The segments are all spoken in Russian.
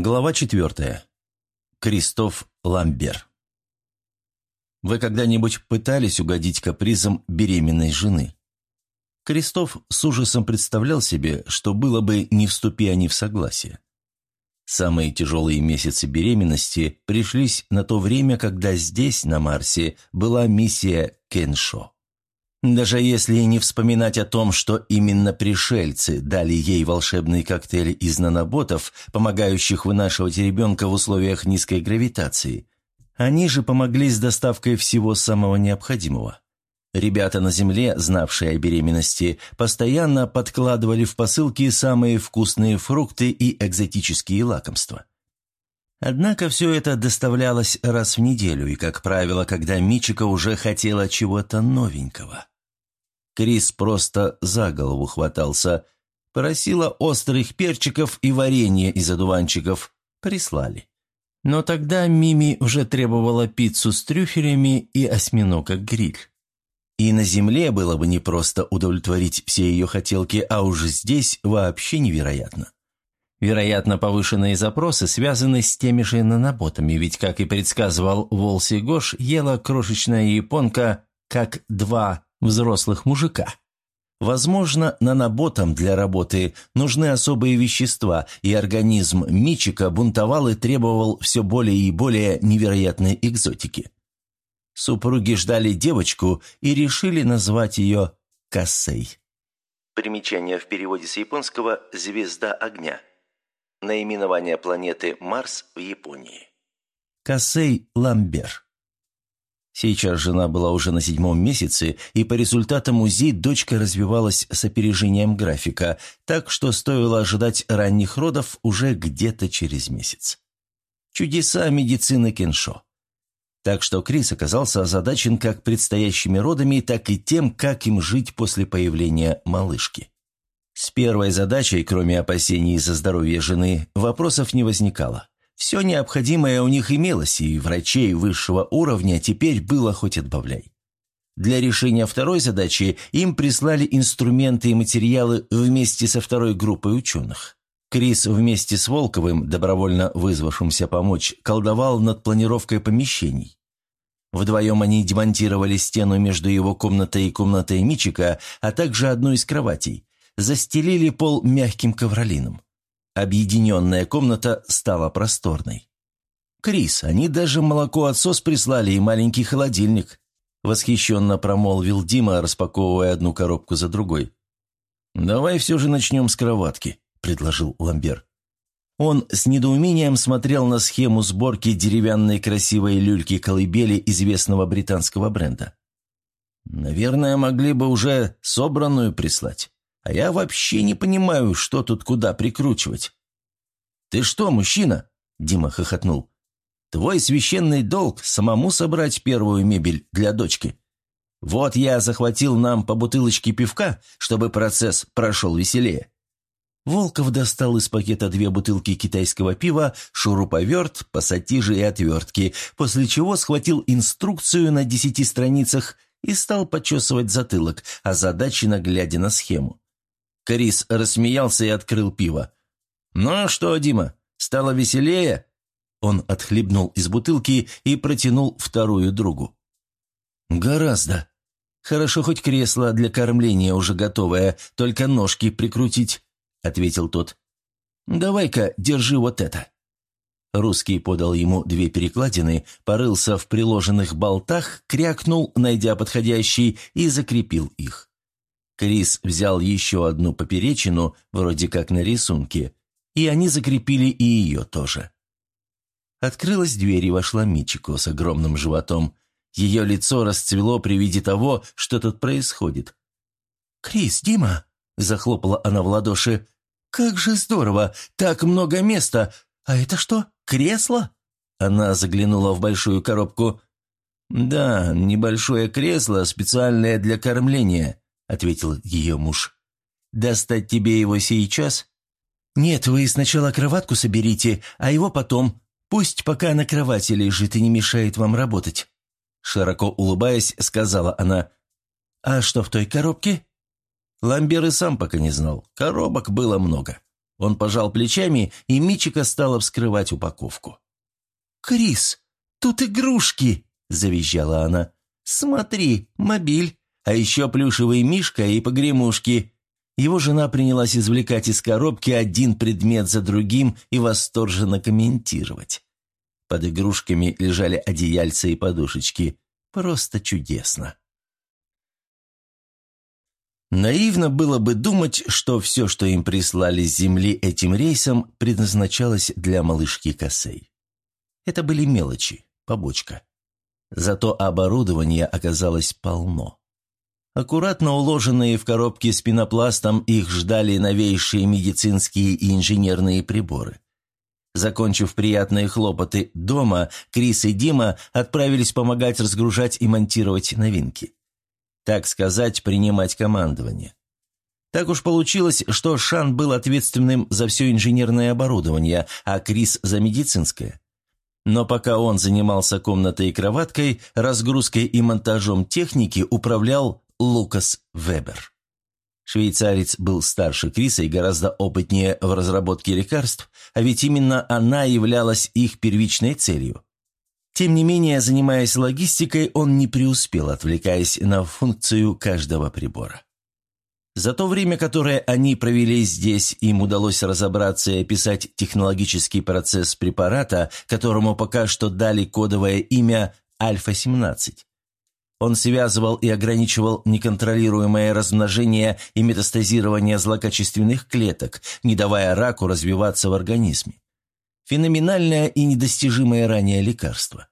Глава четвертая. Кристоф Ламбер. Вы когда-нибудь пытались угодить капризам беременной жены? Кристоф с ужасом представлял себе, что было бы, не вступи они в согласие. Самые тяжелые месяцы беременности пришлись на то время, когда здесь, на Марсе, была миссия Кеншо. Даже если не вспоминать о том, что именно пришельцы дали ей волшебный коктейль из наноботов, помогающих вынашивать ребенка в условиях низкой гравитации, они же помогли с доставкой всего самого необходимого. Ребята на Земле, знавшие о беременности, постоянно подкладывали в посылки самые вкусные фрукты и экзотические лакомства. Однако все это доставлялось раз в неделю, и, как правило, когда Мичика уже хотела чего-то новенького. Крис просто за голову хватался. Просила острых перчиков и варенье из одуванчиков. Прислали. Но тогда Мими уже требовала пиццу с трюфелями и осьминога-гриль. И на земле было бы непросто удовлетворить все ее хотелки, а уж здесь вообще невероятно. Вероятно, повышенные запросы связаны с теми же наноботами, ведь, как и предсказывал Волси Гош, ела крошечная японка как два взрослых мужика. Возможно, наноботам для работы нужны особые вещества, и организм Мичика бунтовал и требовал все более и более невероятной экзотики. Супруги ждали девочку и решили назвать ее Кассей. Примечание в переводе с японского «звезда огня». Наименование планеты Марс в Японии. Косей Ламбер. Сейчас жена была уже на седьмом месяце, и по результатам УЗИ дочка развивалась с опережением графика, так что стоило ожидать ранних родов уже где-то через месяц. Чудеса медицины Кеншо. Так что Крис оказался озадачен как предстоящими родами, так и тем, как им жить после появления малышки. С первой задачей, кроме опасений за здоровье жены, вопросов не возникало. Все необходимое у них имелось, и врачей высшего уровня теперь было хоть отбавляй. Для решения второй задачи им прислали инструменты и материалы вместе со второй группой ученых. Крис вместе с Волковым, добровольно вызвавшимся помочь, колдовал над планировкой помещений. Вдвоем они демонтировали стену между его комнатой и комнатой Мичика, а также одну из кроватей, застелили пол мягким ковролином. Объединенная комната стала просторной. «Крис, они даже молоко-отсос прислали и маленький холодильник», восхищенно промолвил Дима, распаковывая одну коробку за другой. «Давай все же начнем с кроватки», – предложил Ламбер. Он с недоумением смотрел на схему сборки деревянной красивой люльки-колыбели известного британского бренда. «Наверное, могли бы уже собранную прислать». А я вообще не понимаю, что тут куда прикручивать». «Ты что, мужчина?» – Дима хохотнул. «Твой священный долг – самому собрать первую мебель для дочки. Вот я захватил нам по бутылочке пивка, чтобы процесс прошел веселее». Волков достал из пакета две бутылки китайского пива, шуруповерт, пассатижи и отвертки, после чего схватил инструкцию на десяти страницах и стал почесывать затылок, озадаченно глядя на схему. Крис рассмеялся и открыл пиво. «Ну что, Дима, стало веселее?» Он отхлебнул из бутылки и протянул вторую другу. «Гораздо. Хорошо, хоть кресло для кормления уже готовое, только ножки прикрутить», — ответил тот. «Давай-ка, держи вот это». Русский подал ему две перекладины, порылся в приложенных болтах, крякнул, найдя подходящий, и закрепил их. Крис взял еще одну поперечину, вроде как на рисунке, и они закрепили и ее тоже. Открылась дверь и вошла Мичико с огромным животом. Ее лицо расцвело при виде того, что тут происходит. «Крис, Дима!» – захлопала она в ладоши. «Как же здорово! Так много места! А это что, кресло?» Она заглянула в большую коробку. «Да, небольшое кресло, специальное для кормления», – ответил ее муж. «Достать тебе его сейчас?» «Нет, вы сначала кроватку соберите, а его потом. Пусть пока на кровати лежит и не мешает вам работать». Широко улыбаясь, сказала она. «А что в той коробке?» Ламбер и сам пока не знал. Коробок было много. Он пожал плечами, и Мичика стала вскрывать упаковку. «Крис, тут игрушки!» – завизжала она. «Смотри, мобиль, а еще плюшевый мишка и погремушки». Его жена принялась извлекать из коробки один предмет за другим и восторженно комментировать. Под игрушками лежали одеяльца и подушечки. Просто чудесно. Наивно было бы думать, что все, что им прислали с Земли этим рейсом, предназначалось для малышки Косей. Это были мелочи, побочка. Зато оборудование оказалось полно. Аккуратно уложенные в коробки с пенопластом их ждали новейшие медицинские и инженерные приборы. Закончив приятные хлопоты дома, Крис и Дима отправились помогать разгружать и монтировать новинки так сказать, принимать командование. Так уж получилось, что Шан был ответственным за все инженерное оборудование, а Крис за медицинское. Но пока он занимался комнатой и кроваткой, разгрузкой и монтажом техники управлял Лукас Вебер. Швейцарец был старше Криса и гораздо опытнее в разработке лекарств, а ведь именно она являлась их первичной целью. Тем не менее, занимаясь логистикой, он не преуспел, отвлекаясь на функцию каждого прибора. За то время, которое они провели здесь, им удалось разобраться и описать технологический процесс препарата, которому пока что дали кодовое имя «Альфа-17». Он связывал и ограничивал неконтролируемое размножение и метастазирование злокачественных клеток, не давая раку развиваться в организме. Феноменальное и недостижимое ранее лекарство.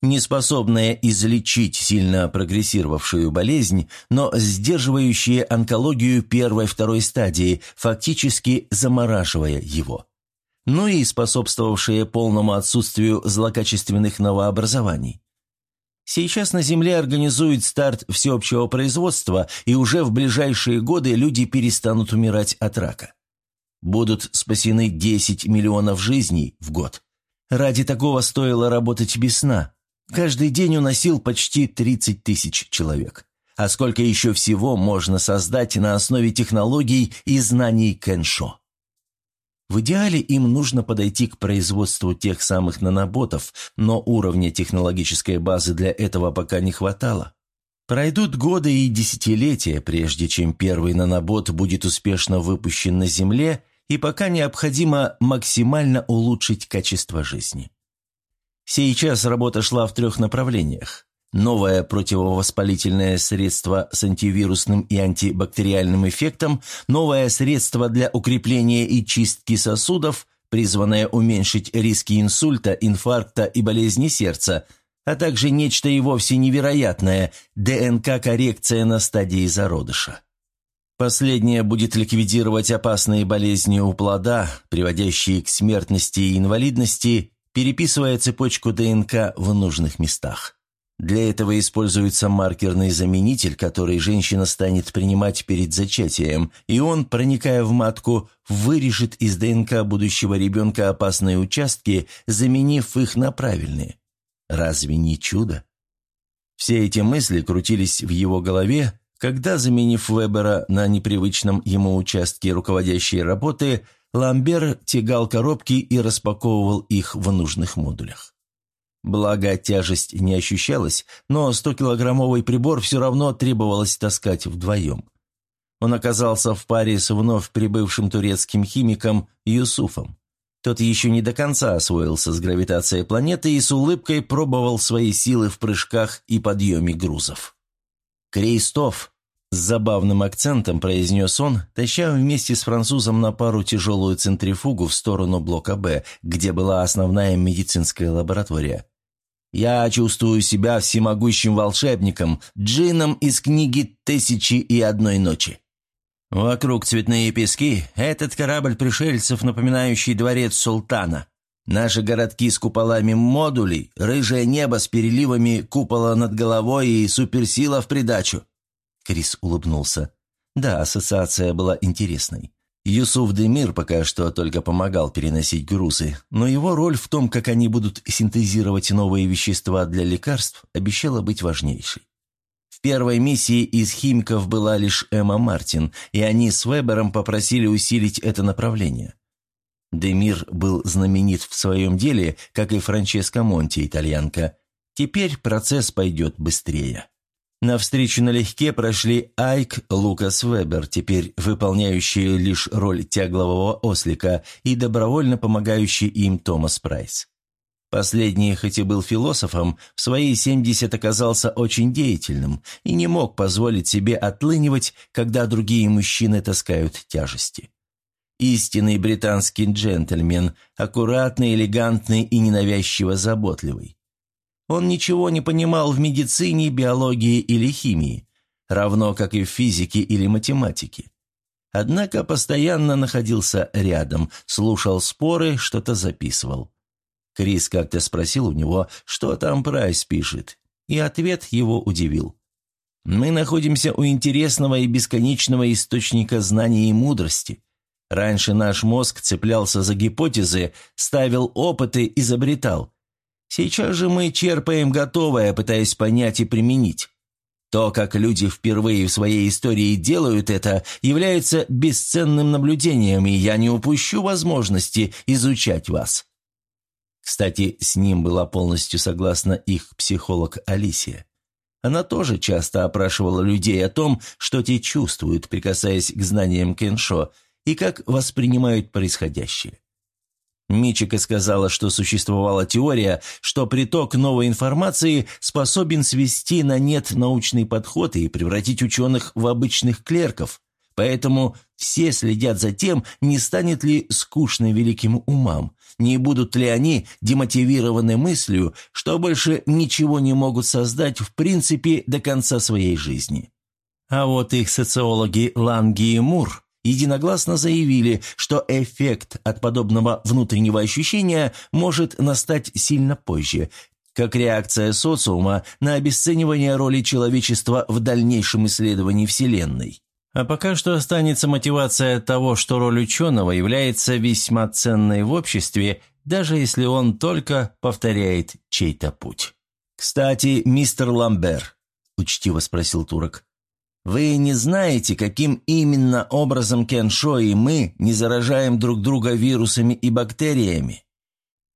Неспособное излечить сильно прогрессировавшую болезнь, но сдерживающее онкологию первой-второй стадии, фактически замораживая его. Ну и способствовавшее полному отсутствию злокачественных новообразований. Сейчас на Земле организуют старт всеобщего производства, и уже в ближайшие годы люди перестанут умирать от рака. Будут спасены 10 миллионов жизней в год. Ради такого стоило работать без сна. Каждый день уносил почти 30 тысяч человек. А сколько еще всего можно создать на основе технологий и знаний Кэншо? В идеале им нужно подойти к производству тех самых наноботов, но уровня технологической базы для этого пока не хватало. Пройдут годы и десятилетия, прежде чем первый нанобот будет успешно выпущен на Земле, и пока необходимо максимально улучшить качество жизни. Сейчас работа шла в трех направлениях. Новое противовоспалительное средство с антивирусным и антибактериальным эффектом, новое средство для укрепления и чистки сосудов, призванное уменьшить риски инсульта, инфаркта и болезни сердца – а также нечто и вовсе невероятное – ДНК-коррекция на стадии зародыша. Последнее будет ликвидировать опасные болезни у плода, приводящие к смертности и инвалидности, переписывая цепочку ДНК в нужных местах. Для этого используется маркерный заменитель, который женщина станет принимать перед зачатием, и он, проникая в матку, вырежет из ДНК будущего ребенка опасные участки, заменив их на правильные. Разве не чудо? Все эти мысли крутились в его голове, когда, заменив Вебера на непривычном ему участке руководящей работы, Ламбер тягал коробки и распаковывал их в нужных модулях. Благо, тяжесть не ощущалась, но 100-килограммовый прибор все равно требовалось таскать вдвоем. Он оказался в паре с вновь прибывшим турецким химиком Юсуфом. Тот еще не до конца освоился с гравитацией планеты и с улыбкой пробовал свои силы в прыжках и подъеме грузов. «Крейстов!» – с забавным акцентом произнес он, таща вместе с французом на пару тяжелую центрифугу в сторону блока «Б», где была основная медицинская лаборатория. «Я чувствую себя всемогущим волшебником, джином из книги «Тысячи и одной ночи». Вокруг цветные пески, этот корабль пришельцев, напоминающий дворец султана. Наши городки с куполами модулей, рыжее небо с переливами купола над головой и суперсила в придачу. Крис улыбнулся. Да, ассоциация была интересной. Юсуф Демир пока что только помогал переносить грузы, но его роль в том, как они будут синтезировать новые вещества для лекарств, обещала быть важнейшей. В первой миссии из химиков была лишь Эмма Мартин, и они с Вебером попросили усилить это направление. Демир был знаменит в своем деле, как и Франческо Монти, итальянка. Теперь процесс пойдет быстрее. На встречу налегке прошли Айк, Лукас Вебер, теперь выполняющие лишь роль тяглового ослика, и добровольно помогающий им Томас Прайс. Последний, хоть и был философом, в свои 70 оказался очень деятельным и не мог позволить себе отлынивать, когда другие мужчины таскают тяжести. Истинный британский джентльмен, аккуратный, элегантный и ненавязчиво заботливый. Он ничего не понимал в медицине, биологии или химии, равно как и в физике или математике. Однако постоянно находился рядом, слушал споры, что-то записывал. Крис как-то спросил у него, что там Прайс пишет, и ответ его удивил. «Мы находимся у интересного и бесконечного источника знаний и мудрости. Раньше наш мозг цеплялся за гипотезы, ставил опыты, изобретал. Сейчас же мы черпаем готовое, пытаясь понять и применить. То, как люди впервые в своей истории делают это, является бесценным наблюдением, и я не упущу возможности изучать вас». Кстати, с ним была полностью согласна их психолог Алисия. Она тоже часто опрашивала людей о том, что те чувствуют, прикасаясь к знаниям Кеншо – и как воспринимают происходящее. Мичика сказала, что существовала теория, что приток новой информации способен свести на нет научный подход и превратить ученых в обычных клерков, поэтому все следят за тем, не станет ли скучно великим умам, не будут ли они демотивированы мыслью, что больше ничего не могут создать в принципе до конца своей жизни. А вот их социологи Ланги и Мур единогласно заявили, что эффект от подобного внутреннего ощущения может настать сильно позже, как реакция социума на обесценивание роли человечества в дальнейшем исследовании Вселенной. А пока что останется мотивация того, что роль ученого является весьма ценной в обществе, даже если он только повторяет чей-то путь. «Кстати, мистер Ламбер», – учтиво спросил турок, вы не знаете, каким именно образом Кеншо и мы не заражаем друг друга вирусами и бактериями?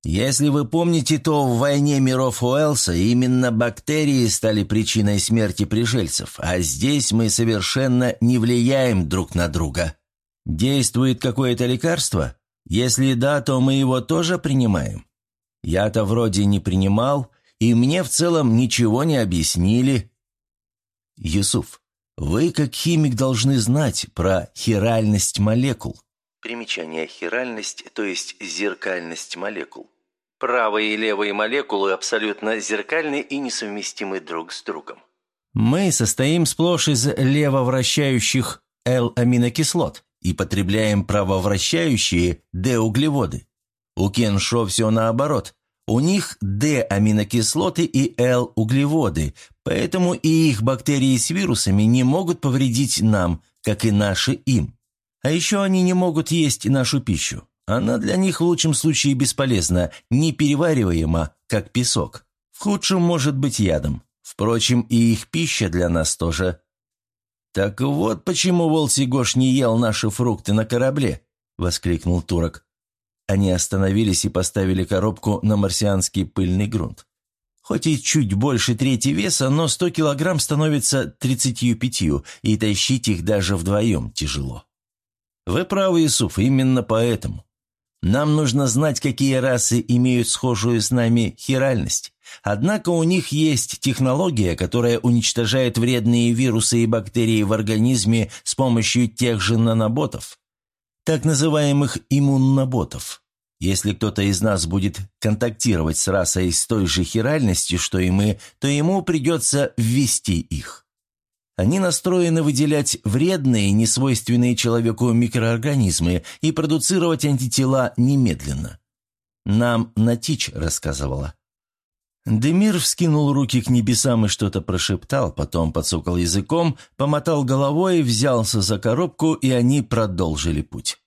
Если вы помните, то в войне миров Уэлса именно бактерии стали причиной смерти пришельцев, а здесь мы совершенно не влияем друг на друга. Действует какое-то лекарство? Если да, то мы его тоже принимаем. Я-то вроде не принимал, и мне в целом ничего не объяснили. Юсуф, вы, как химик, должны знать про хиральность молекул. Примечание хиральность, то есть зеркальность молекул. Правые и левые молекулы абсолютно зеркальны и несовместимы друг с другом. Мы состоим сплошь из левовращающих L-аминокислот и потребляем правовращающие D-углеводы. У Кеншо все наоборот. У них D-аминокислоты и L-углеводы, поэтому и их бактерии с вирусами не могут повредить нам, как и наши им. А еще они не могут есть нашу пищу. Она для них в лучшем случае бесполезна, неперевариваема, как песок. В худшем может быть ядом. Впрочем, и их пища для нас тоже. «Так вот почему Волсигош не ел наши фрукты на корабле», — воскликнул турок. Они остановились и поставили коробку на марсианский пыльный грунт. Хоть и чуть больше трети веса, но сто килограмм становится тридцатью пятью, и тащить их даже вдвоем тяжело. Вы правы, Исуф, именно поэтому. Нам нужно знать, какие расы имеют схожую с нами хиральность. Однако у них есть технология, которая уничтожает вредные вирусы и бактерии в организме с помощью тех же наноботов так называемых иммуноботов. Если кто-то из нас будет контактировать с расой с той же хиральностью, что и мы, то ему придется ввести их. Они настроены выделять вредные, несвойственные человеку микроорганизмы и продуцировать антитела немедленно. Нам Натич рассказывала. Демир вскинул руки к небесам и что-то прошептал, потом подсокал языком, помотал головой, взялся за коробку, и они продолжили путь.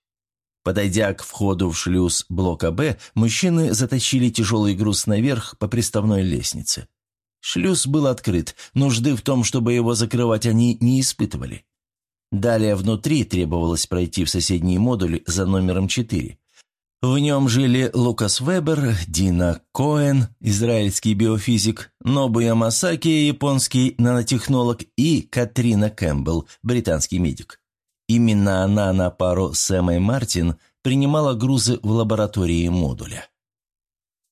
Подойдя к входу в шлюз блока «Б», мужчины затащили тяжелый груз наверх по приставной лестнице. Шлюз был открыт, нужды в том, чтобы его закрывать они не испытывали. Далее внутри требовалось пройти в соседний модуль за номером 4. В нем жили Лукас Вебер, Дина Коэн, израильский биофизик, Нобуя Масаки, японский нанотехнолог и Катрина Кэмпбелл, британский медик. Именно она на пару с Эммой Мартин принимала грузы в лаборатории модуля.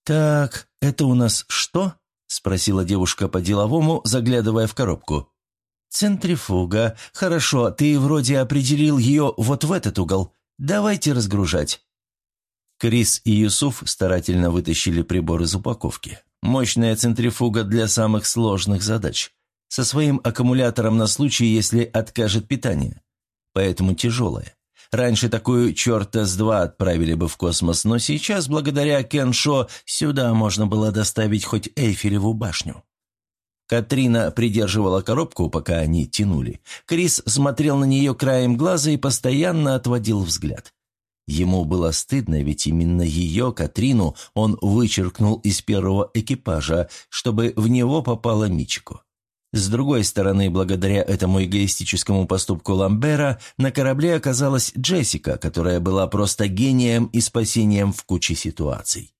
«Так, это у нас что?» – спросила девушка по-деловому, заглядывая в коробку. «Центрифуга. Хорошо, ты вроде определил ее вот в этот угол. Давайте разгружать». Крис и Юсуф старательно вытащили прибор из упаковки. Мощная центрифуга для самых сложных задач. Со своим аккумулятором на случай, если откажет питание. Поэтому тяжелая. Раньше такую черта с два отправили бы в космос, но сейчас, благодаря Кеншо, сюда можно было доставить хоть Эйфелеву башню. Катрина придерживала коробку, пока они тянули. Крис смотрел на нее краем глаза и постоянно отводил взгляд. Ему было стыдно, ведь именно ее, Катрину, он вычеркнул из первого экипажа, чтобы в него попала Мичико. С другой стороны, благодаря этому эгоистическому поступку Ламбера, на корабле оказалась Джессика, которая была просто гением и спасением в куче ситуаций.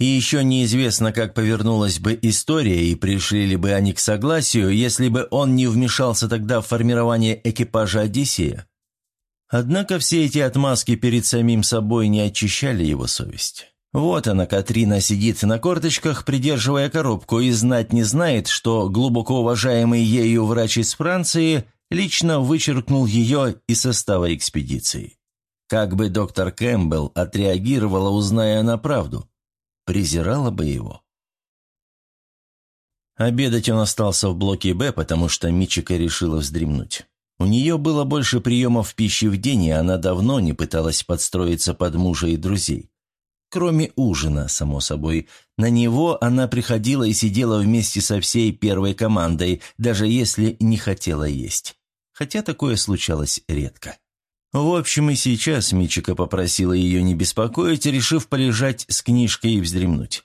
И еще неизвестно, как повернулась бы история и пришли ли бы они к согласию, если бы он не вмешался тогда в формирование экипажа «Одиссея». Однако все эти отмазки перед самим собой не очищали его совесть. Вот она, Катрина, сидит на корточках, придерживая коробку, и знать не знает, что глубоко уважаемый ею врач из Франции лично вычеркнул ее из состава экспедиции. Как бы доктор Кэмпбелл отреагировала, узная на правду? Презирала бы его? Обедать он остался в блоке «Б», потому что Мичика решила вздремнуть. У нее было больше приемов пищи в день, и она давно не пыталась подстроиться под мужа и друзей. Кроме ужина, само собой. На него она приходила и сидела вместе со всей первой командой, даже если не хотела есть. Хотя такое случалось редко. В общем, и сейчас Мичика попросила ее не беспокоить, решив полежать с книжкой и вздремнуть.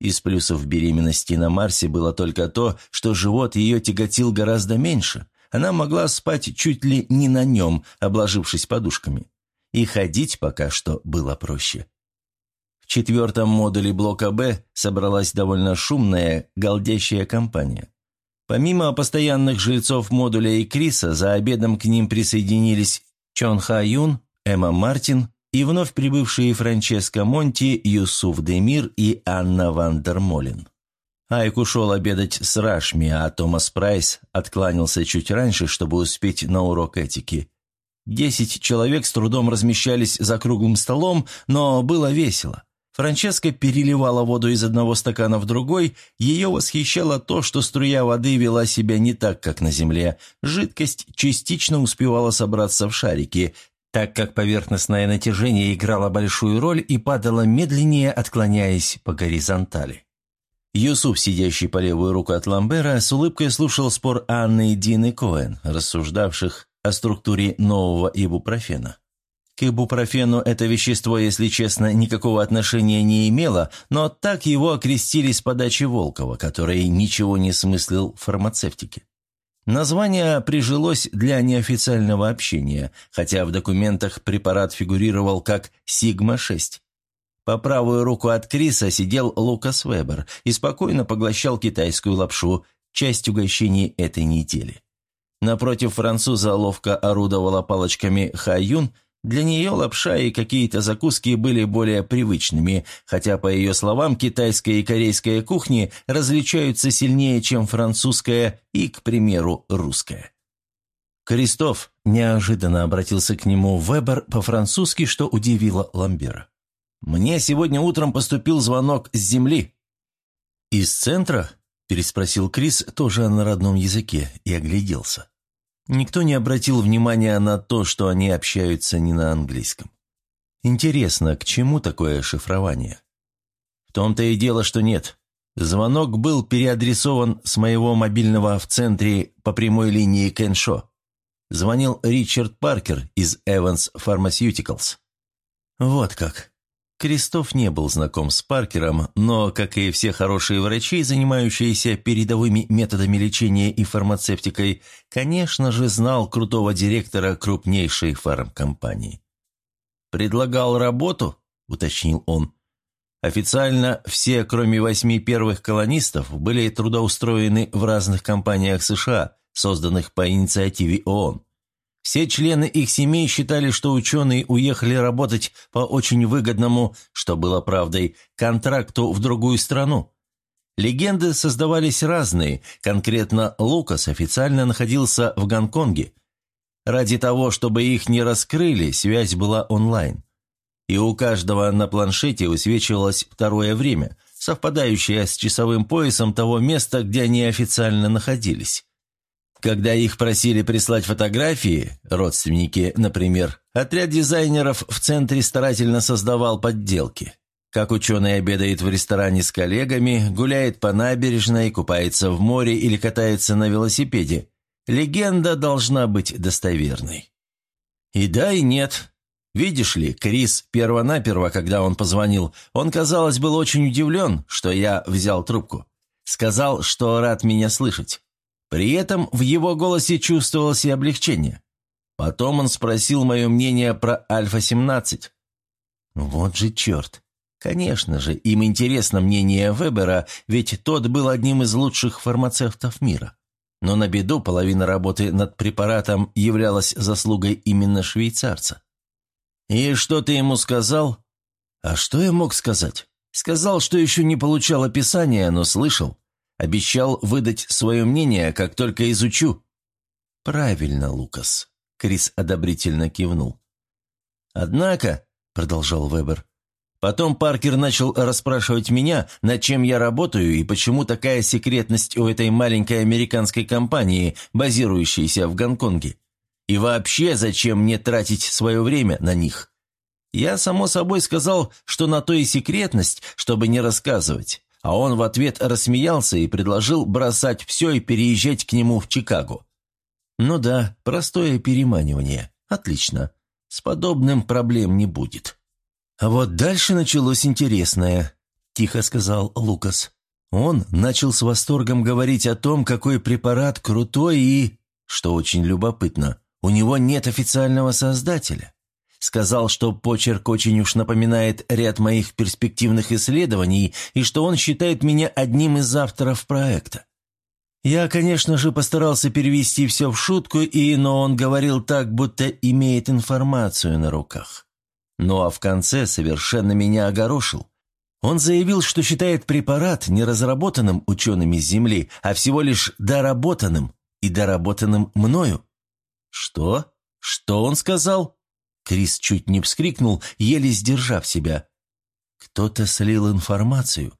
Из плюсов беременности на Марсе было только то, что живот ее тяготил гораздо меньше. Она могла спать чуть ли не на нем, обложившись подушками. И ходить пока что было проще четвертом модуле блока «Б» собралась довольно шумная, галдящая компания. Помимо постоянных жильцов модуля и Криса, за обедом к ним присоединились Чон Ха Юн, Эмма Мартин и вновь прибывшие Франческо Монти, Юсуф Демир и Анна Вандермолин. Айк ушел обедать с Рашми, а Томас Прайс откланялся чуть раньше, чтобы успеть на урок этики. Десять человек с трудом размещались за круглым столом, но было весело. Франческа переливала воду из одного стакана в другой, ее восхищало то, что струя воды вела себя не так, как на земле. Жидкость частично успевала собраться в шарики, так как поверхностное натяжение играло большую роль и падало медленнее, отклоняясь по горизонтали. Юсуф, сидящий по левую руку от Ламбера, с улыбкой слушал спор Анны и Дины Коэн, рассуждавших о структуре нового ибупрофена. К ибупрофену это вещество, если честно, никакого отношения не имело, но так его окрестили с подачи Волкова, который ничего не смыслил в фармацевтике. Название прижилось для неофициального общения, хотя в документах препарат фигурировал как «Сигма-6». По правую руку от Криса сидел Лукас Вебер и спокойно поглощал китайскую лапшу, часть угощений этой недели. Напротив француза ловко орудовала палочками Хаюн, для нее лапша и какие-то закуски были более привычными, хотя, по ее словам, китайская и корейская кухни различаются сильнее, чем французская и, к примеру, русская. Крестов неожиданно обратился к нему Вебер по-французски, что удивило Ламбера. «Мне сегодня утром поступил звонок с земли». «Из центра?» – переспросил Крис, тоже на родном языке, и огляделся. Никто не обратил внимания на то, что они общаются не на английском. Интересно, к чему такое шифрование? В том-то и дело, что нет. Звонок был переадресован с моего мобильного в центре по прямой линии Кеншо. Звонил Ричард Паркер из Evans Pharmaceuticals. Вот как. Крестов не был знаком с Паркером, но, как и все хорошие врачи, занимающиеся передовыми методами лечения и фармацевтикой, конечно же, знал крутого директора крупнейшей фармкомпании. «Предлагал работу?» – уточнил он. Официально все, кроме восьми первых колонистов, были трудоустроены в разных компаниях США, созданных по инициативе ООН. Все члены их семей считали, что ученые уехали работать по очень выгодному, что было правдой, контракту в другую страну. Легенды создавались разные, конкретно Лукас официально находился в Гонконге. Ради того, чтобы их не раскрыли, связь была онлайн. И у каждого на планшете высвечивалось второе время, совпадающее с часовым поясом того места, где они официально находились. Когда их просили прислать фотографии, родственники, например, отряд дизайнеров в центре старательно создавал подделки. Как ученый обедает в ресторане с коллегами, гуляет по набережной, купается в море или катается на велосипеде. Легенда должна быть достоверной. И да, и нет. Видишь ли, Крис первонаперво, когда он позвонил, он, казалось, был очень удивлен, что я взял трубку. Сказал, что рад меня слышать. При этом в его голосе чувствовалось и облегчение. Потом он спросил мое мнение про Альфа-17. Вот же черт. Конечно же, им интересно мнение Вебера, ведь тот был одним из лучших фармацевтов мира. Но на беду половина работы над препаратом являлась заслугой именно швейцарца. «И что ты ему сказал?» «А что я мог сказать?» «Сказал, что еще не получал описания, но слышал. Обещал выдать свое мнение, как только изучу». «Правильно, Лукас», — Крис одобрительно кивнул. «Однако», — продолжал Вебер, — «потом Паркер начал расспрашивать меня, над чем я работаю и почему такая секретность у этой маленькой американской компании, базирующейся в Гонконге. И вообще, зачем мне тратить свое время на них?» Я, само собой, сказал, что на то и секретность, чтобы не рассказывать а он в ответ рассмеялся и предложил бросать все и переезжать к нему в Чикаго. Ну да, простое переманивание. Отлично. С подобным проблем не будет. А вот дальше началось интересное, тихо сказал Лукас. Он начал с восторгом говорить о том, какой препарат крутой и, что очень любопытно, у него нет официального создателя. Сказал, что почерк очень уж напоминает ряд моих перспективных исследований и что он считает меня одним из авторов проекта. Я, конечно же, постарался перевести все в шутку, и, но он говорил так, будто имеет информацию на руках. Ну а в конце совершенно меня огорошил. Он заявил, что считает препарат не разработанным учеными с Земли, а всего лишь доработанным и доработанным мною. Что? Что он сказал? Крис чуть не вскрикнул, еле сдержав себя. «Кто-то слил информацию.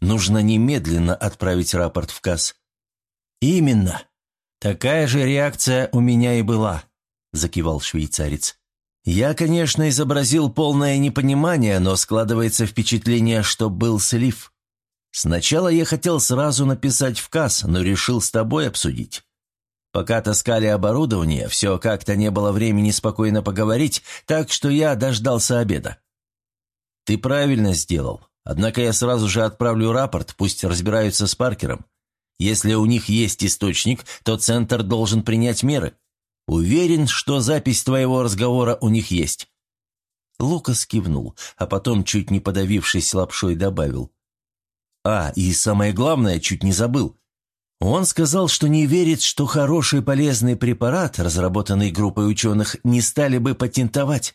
Нужно немедленно отправить рапорт в КАС». «Именно. Такая же реакция у меня и была», – закивал швейцарец. «Я, конечно, изобразил полное непонимание, но складывается впечатление, что был слив. Сначала я хотел сразу написать в КАС, но решил с тобой обсудить. Пока таскали оборудование, все как-то не было времени спокойно поговорить, так что я дождался обеда. Ты правильно сделал. Однако я сразу же отправлю рапорт, пусть разбираются с Паркером. Если у них есть источник, то Центр должен принять меры. Уверен, что запись твоего разговора у них есть». Лукас кивнул, а потом, чуть не подавившись лапшой, добавил. «А, и самое главное, чуть не забыл. Он сказал, что не верит, что хороший полезный препарат, разработанный группой ученых, не стали бы патентовать.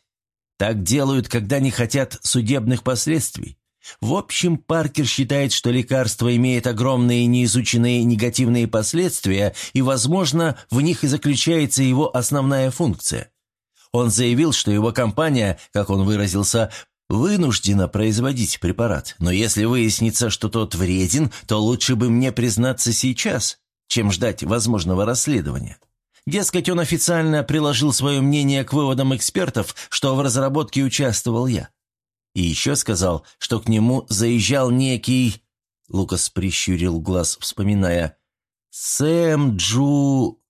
Так делают, когда не хотят судебных последствий. В общем, Паркер считает, что лекарство имеет огромные неизученные негативные последствия, и, возможно, в них и заключается его основная функция. Он заявил, что его компания, как он выразился, вынуждена производить препарат, но если выяснится, что тот вреден, то лучше бы мне признаться сейчас, чем ждать возможного расследования. Дескать, он официально приложил свое мнение к выводам экспертов, что в разработке участвовал я. И еще сказал, что к нему заезжал некий... Лукас прищурил глаз, вспоминая. «Сэм Джу...»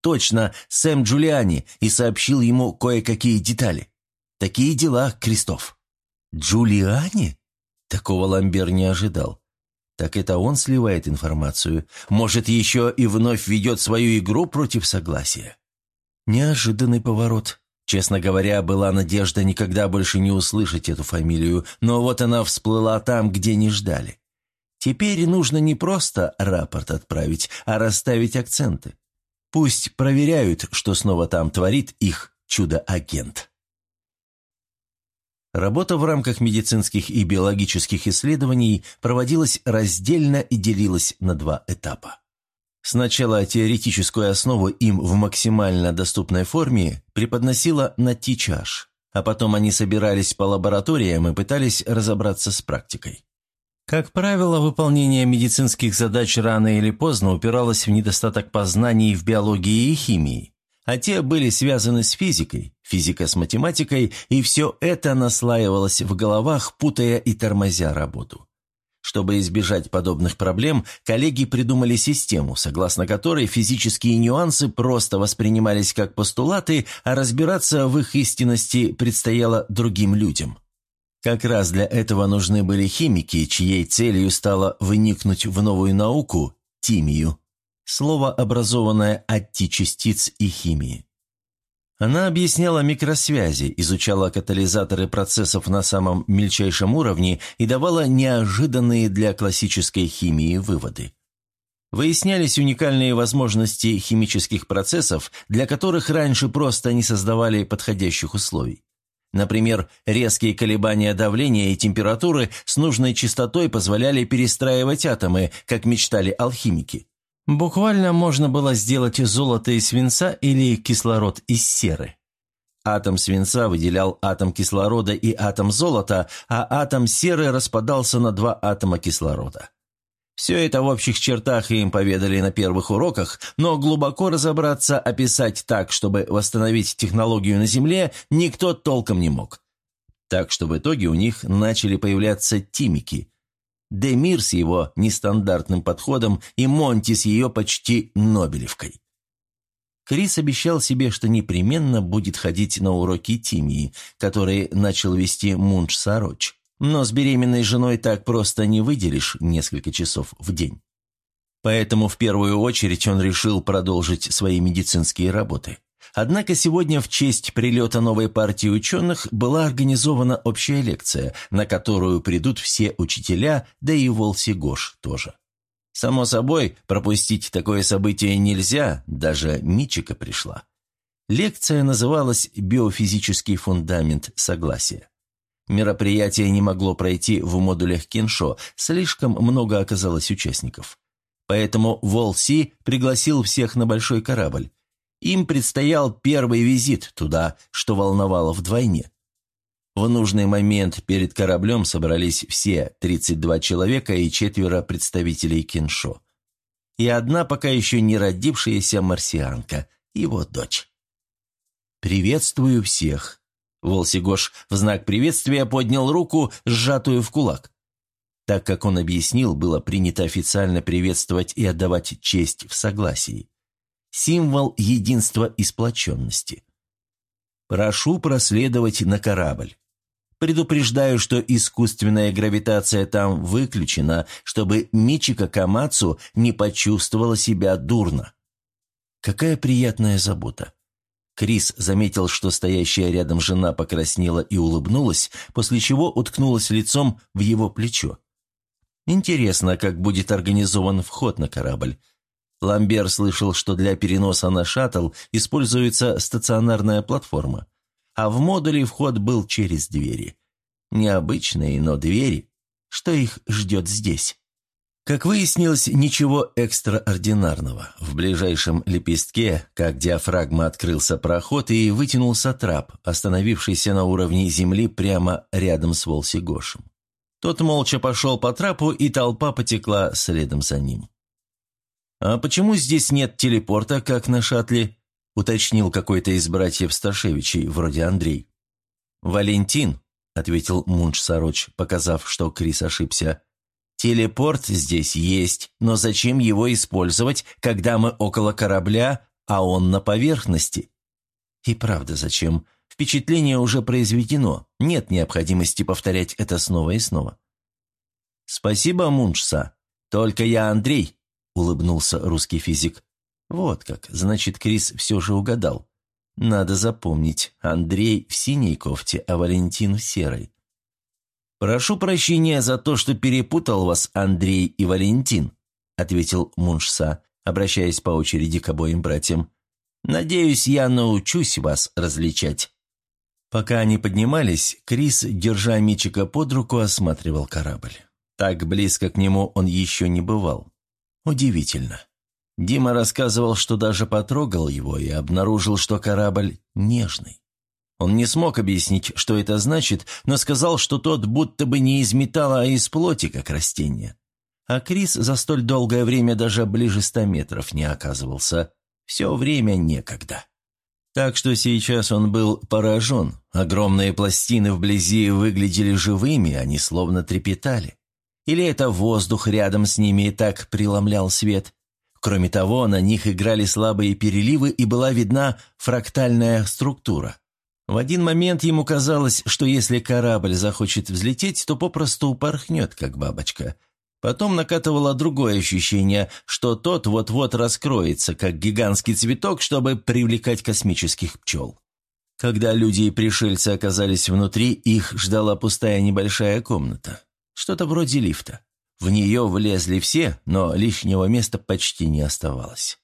«Точно, Сэм Джулиани», и сообщил ему кое-какие детали. «Такие дела, Кристоф». Джулиане? Такого Ламбер не ожидал. Так это он сливает информацию. Может, еще и вновь ведет свою игру против согласия. Неожиданный поворот. Честно говоря, была надежда никогда больше не услышать эту фамилию, но вот она всплыла там, где не ждали. Теперь нужно не просто рапорт отправить, а расставить акценты. Пусть проверяют, что снова там творит их чудо-агент. Работа в рамках медицинских и биологических исследований проводилась раздельно и делилась на два этапа. Сначала теоретическую основу им в максимально доступной форме преподносила на Тичаш, а потом они собирались по лабораториям и пытались разобраться с практикой. Как правило, выполнение медицинских задач рано или поздно упиралось в недостаток познаний в биологии и химии, а те были связаны с физикой, физика с математикой, и все это наслаивалось в головах, путая и тормозя работу. Чтобы избежать подобных проблем, коллеги придумали систему, согласно которой физические нюансы просто воспринимались как постулаты, а разбираться в их истинности предстояло другим людям. Как раз для этого нужны были химики, чьей целью стало выникнуть в новую науку – тимию. Слово, образованное от ти-частиц и химии. Она объясняла микросвязи, изучала катализаторы процессов на самом мельчайшем уровне и давала неожиданные для классической химии выводы. Выяснялись уникальные возможности химических процессов, для которых раньше просто не создавали подходящих условий. Например, резкие колебания давления и температуры с нужной частотой позволяли перестраивать атомы, как мечтали алхимики. Буквально можно было сделать из свинца или кислород из серы. Атом свинца выделял атом кислорода и атом золота, а атом серы распадался на два атома кислорода. Все это в общих чертах им поведали на первых уроках, но глубоко разобраться, описать так, чтобы восстановить технологию на Земле, никто толком не мог. Так что в итоге у них начали появляться тимики, Демир с его нестандартным подходом и Монти с ее почти Нобелевкой. Крис обещал себе, что непременно будет ходить на уроки Тимии, которые начал вести Мунш Сароч. Но с беременной женой так просто не выделишь несколько часов в день. Поэтому в первую очередь он решил продолжить свои медицинские работы. Однако сегодня в честь прилета новой партии ученых была организована общая лекция, на которую придут все учителя, да и Волси Гош тоже. Само собой, пропустить такое событие нельзя, даже Мичика пришла. Лекция называлась «Биофизический фундамент согласия». Мероприятие не могло пройти в модулях Кеншо, слишком много оказалось участников. Поэтому Волси пригласил всех на большой корабль, им предстоял первый визит туда, что волновало вдвойне. В нужный момент перед кораблем собрались все 32 человека и четверо представителей Киншо. И одна пока еще не родившаяся марсианка, его дочь. «Приветствую всех!» Волсигош в знак приветствия поднял руку, сжатую в кулак. Так как он объяснил, было принято официально приветствовать и отдавать честь в согласии символ единства и сплоченности. Прошу проследовать на корабль. Предупреждаю, что искусственная гравитация там выключена, чтобы Мичика Камацу не почувствовала себя дурно. Какая приятная забота. Крис заметил, что стоящая рядом жена покраснела и улыбнулась, после чего уткнулась лицом в его плечо. Интересно, как будет организован вход на корабль. Ламбер слышал, что для переноса на шаттл используется стационарная платформа, а в модуле вход был через двери. Необычные, но двери. Что их ждет здесь? Как выяснилось, ничего экстраординарного. В ближайшем лепестке, как диафрагма, открылся проход и вытянулся трап, остановившийся на уровне земли прямо рядом с Волси Гошем. Тот молча пошел по трапу, и толпа потекла следом за ним. «А почему здесь нет телепорта, как на шаттле?» – уточнил какой-то из братьев Сташевичей, вроде Андрей. «Валентин», – ответил Мунш Сороч, показав, что Крис ошибся. «Телепорт здесь есть, но зачем его использовать, когда мы около корабля, а он на поверхности?» «И правда, зачем? Впечатление уже произведено, нет необходимости повторять это снова и снова. «Спасибо, Муншса. Только я Андрей», — улыбнулся русский физик. «Вот как, значит, Крис все же угадал. Надо запомнить, Андрей в синей кофте, а Валентин в серой. «Прошу прощения за то, что перепутал вас Андрей и Валентин», ответил Муншса, обращаясь по очереди к обоим братьям. «Надеюсь, я научусь вас различать». Пока они поднимались, Крис, держа Мичика под руку, осматривал корабль. Так близко к нему он еще не бывал. Удивительно. Дима рассказывал, что даже потрогал его и обнаружил, что корабль нежный. Он не смог объяснить, что это значит, но сказал, что тот будто бы не из металла, а из плоти, как растение. А Крис за столь долгое время даже ближе ста метров не оказывался. Все время некогда. Так что сейчас он был поражен. Огромные пластины вблизи выглядели живыми, они словно трепетали. Или это воздух рядом с ними так преломлял свет. Кроме того, на них играли слабые переливы и была видна фрактальная структура. В один момент ему казалось, что если корабль захочет взлететь, то попросту упорхнет, как бабочка. Потом накатывало другое ощущение, что тот вот-вот раскроется, как гигантский цветок, чтобы привлекать космических пчел. Когда люди и пришельцы оказались внутри, их ждала пустая небольшая комната. Что-то вроде лифта. В нее влезли все, но лишнего места почти не оставалось.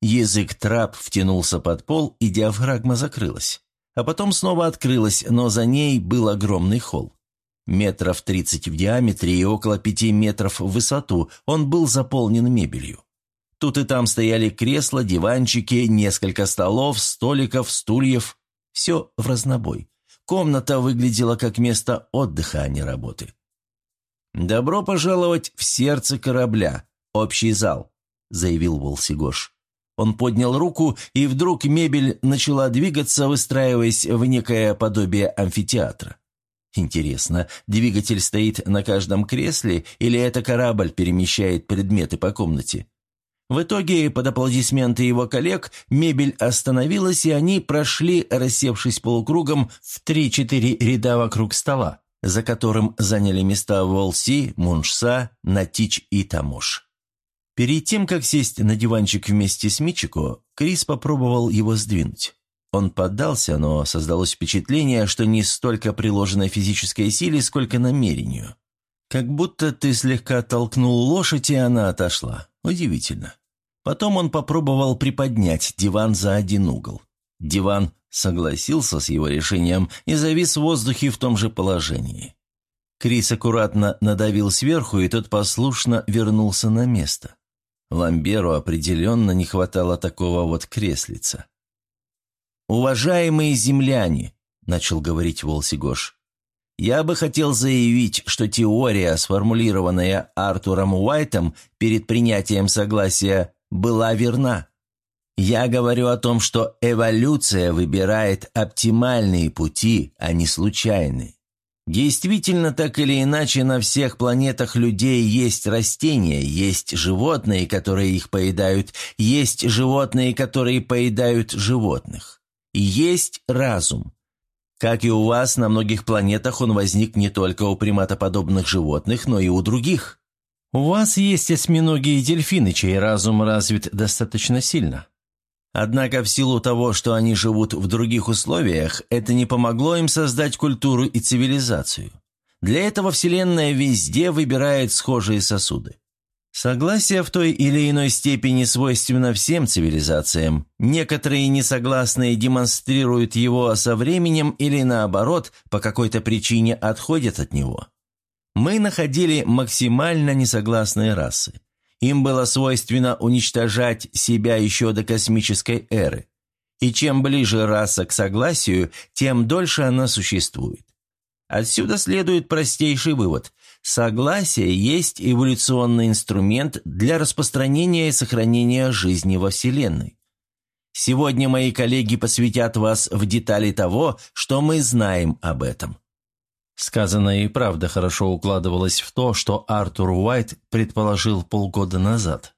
Язык трап втянулся под пол, и диафрагма закрылась а потом снова открылась, но за ней был огромный холл. Метров тридцать в диаметре и около пяти метров в высоту он был заполнен мебелью. Тут и там стояли кресла, диванчики, несколько столов, столиков, стульев. Все в разнобой. Комната выглядела как место отдыха, а не работы. «Добро пожаловать в сердце корабля, общий зал», — заявил Волсигош. Он поднял руку, и вдруг мебель начала двигаться, выстраиваясь в некое подобие амфитеатра. Интересно, двигатель стоит на каждом кресле, или это корабль перемещает предметы по комнате? В итоге, под аплодисменты его коллег, мебель остановилась, и они прошли, рассевшись полукругом, в три-четыре ряда вокруг стола, за которым заняли места Волси, Муншса, Натич и Тамош. Перед тем, как сесть на диванчик вместе с Мичико, Крис попробовал его сдвинуть. Он поддался, но создалось впечатление, что не столько приложено физической силе, сколько намерению. Как будто ты слегка толкнул лошадь, и она отошла. Удивительно. Потом он попробовал приподнять диван за один угол. Диван согласился с его решением и завис в воздухе в том же положении. Крис аккуратно надавил сверху, и тот послушно вернулся на место. Ламберу определенно не хватало такого вот креслица. «Уважаемые земляне», — начал говорить Волсигош, — «я бы хотел заявить, что теория, сформулированная Артуром Уайтом перед принятием согласия, была верна. Я говорю о том, что эволюция выбирает оптимальные пути, а не случайные. Действительно, так или иначе, на всех планетах людей есть растения, есть животные, которые их поедают, есть животные, которые поедают животных. И есть разум. Как и у вас, на многих планетах он возник не только у приматоподобных животных, но и у других. У вас есть осьминоги и дельфины, чей разум развит достаточно сильно. Однако в силу того, что они живут в других условиях, это не помогло им создать культуру и цивилизацию. Для этого Вселенная везде выбирает схожие сосуды. Согласие в той или иной степени свойственно всем цивилизациям. Некоторые несогласные демонстрируют его со временем или наоборот, по какой-то причине отходят от него. Мы находили максимально несогласные расы. Им было свойственно уничтожать себя еще до космической эры. И чем ближе раса к согласию, тем дольше она существует. Отсюда следует простейший вывод. Согласие есть эволюционный инструмент для распространения и сохранения жизни во Вселенной. Сегодня мои коллеги посвятят вас в детали того, что мы знаем об этом. Сказанное и правда хорошо укладывалось в то, что Артур Уайт предположил полгода назад.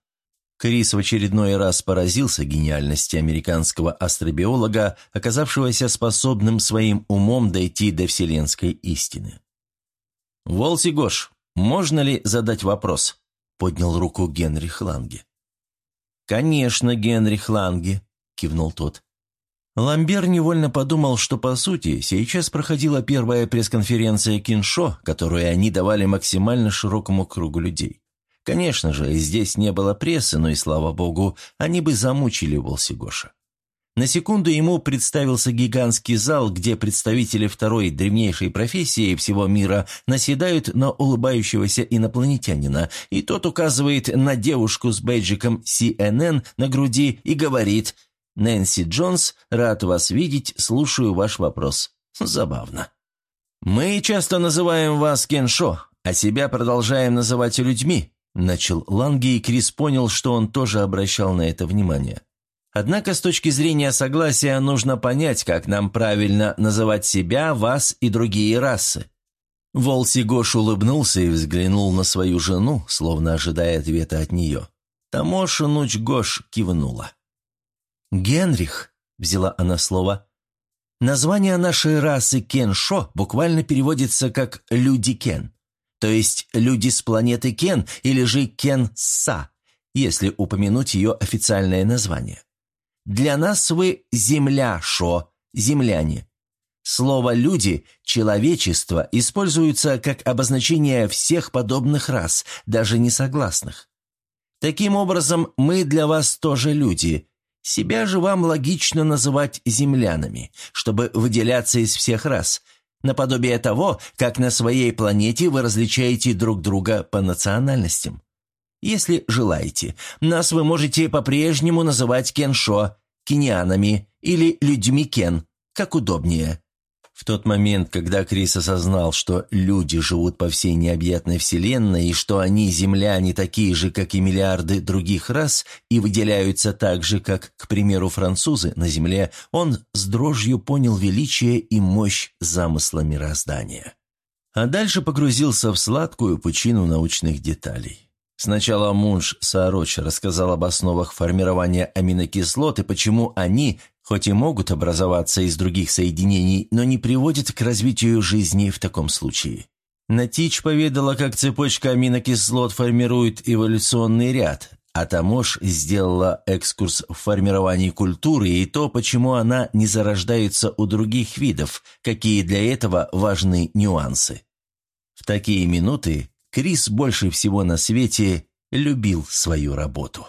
Крис в очередной раз поразился гениальности американского астробиолога, оказавшегося способным своим умом дойти до вселенской истины. «Волси Гош, можно ли задать вопрос?» – поднял руку Генрих Ланге. «Конечно, Генрих Ланге», – кивнул тот. Ламбер невольно подумал, что, по сути, сейчас проходила первая пресс-конференция Киншо, которую они давали максимально широкому кругу людей. Конечно же, здесь не было прессы, но и, слава богу, они бы замучили Волсигоша. На секунду ему представился гигантский зал, где представители второй древнейшей профессии всего мира наседают на улыбающегося инопланетянина, и тот указывает на девушку с бейджиком CNN на груди и говорит «Нэнси Джонс, рад вас видеть, слушаю ваш вопрос». Забавно. «Мы часто называем вас Кеншо, а себя продолжаем называть людьми», начал Ланги, и Крис понял, что он тоже обращал на это внимание. Однако с точки зрения согласия нужно понять, как нам правильно называть себя, вас и другие расы. Волси Гош улыбнулся и взглянул на свою жену, словно ожидая ответа от нее. Тамоша Нуч Гош кивнула. «Генрих», — взяла она слово, — «название нашей расы Кен-Шо буквально переводится как «люди Кен», то есть люди с планеты Кен или же Кен-Са, если упомянуть ее официальное название. Для нас вы земля-шо, земляне. Слово «люди», «человечество» используется как обозначение всех подобных рас, даже несогласных. Таким образом, мы для вас тоже люди. Себя же вам логично называть землянами, чтобы выделяться из всех рас, наподобие того, как на своей планете вы различаете друг друга по национальностям. Если желаете, нас вы можете по-прежнему называть Кеншо, кенианами или людьми Кен, как удобнее. В тот момент, когда Крис осознал, что люди живут по всей необъятной вселенной и что они, земляне, такие же, как и миллиарды других рас, и выделяются так же, как, к примеру, французы на Земле, он с дрожью понял величие и мощь замысла мироздания. А дальше погрузился в сладкую пучину научных деталей. Сначала Мунш Саороч рассказал об основах формирования аминокислот и почему они, хоть и могут образоваться из других соединений, но не приводят к развитию жизни в таком случае. Натич поведала, как цепочка аминокислот формирует эволюционный ряд, а Тамош сделала экскурс в формировании культуры и то, почему она не зарождается у других видов, какие для этого важны нюансы. В такие минуты Крис больше всего на свете любил свою работу.